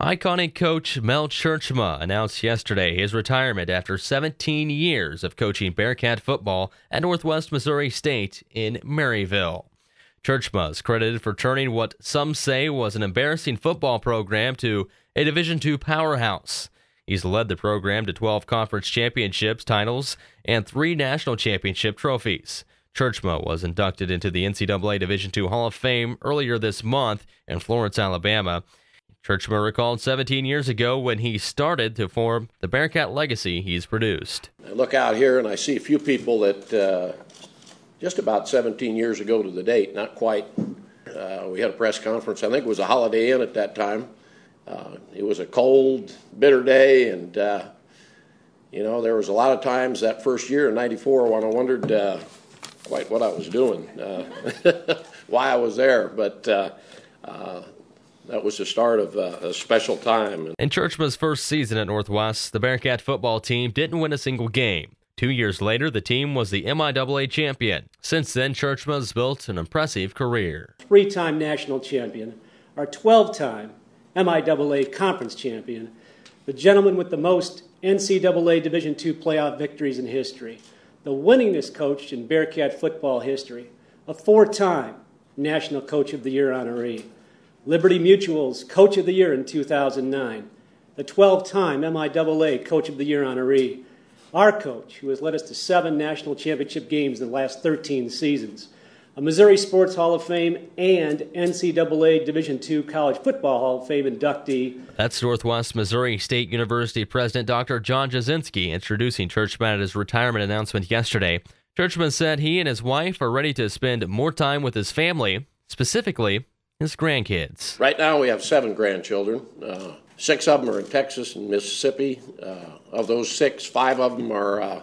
Iconic coach Mel Tjeerdsma announced yesterday his retirement after 17 years of coaching Bearcat football at Northwest Missouri State in Maryville. Tjeerdsma is credited for turning what some say was an embarrassing football program to a Division II powerhouse. He's led the program to 12 conference championships titles and three national championship trophies. Tjeerdsma was inducted into the NCAA Division II Hall of Fame earlier this month in Florence, Alabama. Tjeerdsma recalled 17 years ago when he started to form the Bearcat legacy he's produced. I look out here and I see a few people that uh, just about 17 years ago to the date, not quite. Uh, we had a press conference. I think it was a Holiday Inn at that time. Uh, it was a cold, bitter day, and uh, you know there was a lot of times that first year in '94 when I wondered uh, quite what I was doing, uh, why I was there, but that was the start of uh, a special time. In Tjeerdsma's first season at Northwest, the Bearcat football team didn't win a single game. Two years later, the team was the MIAA champion. Since then, Tjeerdsma's built an impressive career. Three time national champion, our 12 time MIAA conference champion, the gentleman with the most NCAA Division II playoff victories in history, the winningest coach in Bearcat football history, a four time National Coach of the Year honoree Liberty Mutual's Coach of the Year in 2009, the 12 time MIAA Coach of the Year honoree, our coach, who has led us to seven national championship games in the last 13 seasons, a Missouri Sports Hall of Fame and NCAA Division II College Football Hall of Fame inductee. That's Northwest Missouri State University President Dr. John Jasinski introducing Tjeerdsma at his retirement announcement yesterday. Tjeerdsma said he and his wife are ready to spend more time with his family, specifically his grandkids. Right now, we have seven grandchildren. Uh, six of them are in Texas and Mississippi. Uh, of those six, five of them are uh,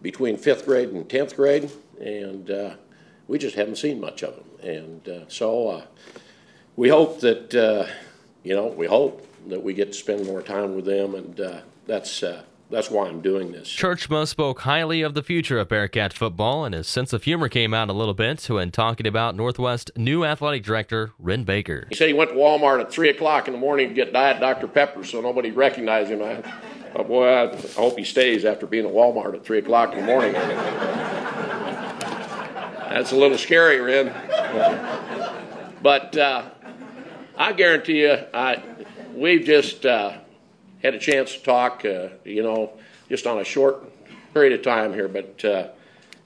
between fifth grade and tenth grade, and uh, we just haven't seen much of them. And uh, so uh, we hope that, you know, we hope that we get to spend more time with them, and that's that's why I'm doing this. Tjeerdsma spoke highly of the future of Bearcat football, and his sense of humor came out a little bit when talking about Northwest new athletic director Wren Baker. He said he went to Walmart at 3 o'clock in the morning to get Diet Dr. Pepper so nobody recognized him. I, oh boy, I hope he stays after being at Walmart at 3 o'clock in the morning. That's a little scary, Wren. But uh, I guarantee you, I, we've just. Uh, had a chance to talk, uh, you know, just on a short period of time here, but uh,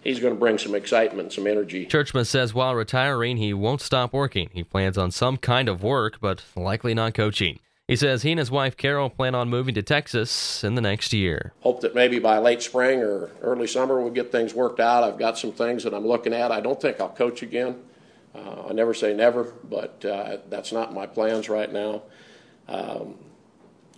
he's going to bring some excitement, some energy. Tjeerdsma says while retiring, he won't stop working. He plans on some kind of work, but likely not coaching. He says he and his wife Carol plan on moving to Texas in the next year. Hope that maybe by late spring or early summer we'll get things worked out. I've got some things that I'm looking at. I don't think I'll coach again. Uh, I never say never, but uh, that's not my plans right now. Um,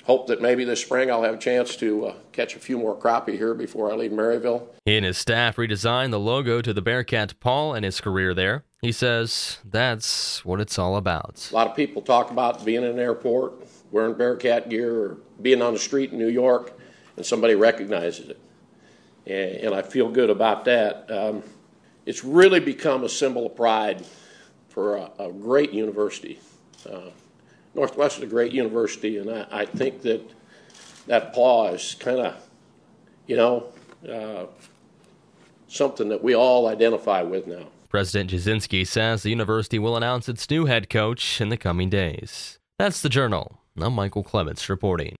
hope that maybe this spring I'll have a chance to uh, catch a few more crappie here before I leave Maryville. He and his staff redesigned the logo to the Bearcat Paul and his career there. He says that's what it's all about. A lot of people talk about being in an airport, wearing Bearcat gear, or being on the street in New York, and somebody recognizes it. And, and I feel good about that. Um, it's really become a symbol of pride for a, a great university. Uh, Northwest is a great university, and I, I think that that is kind of, you know, uh, something that we all identify with now. President Jasinski says the university will announce its new head coach in the coming days. That's the Journal. I'm Michael Clements reporting.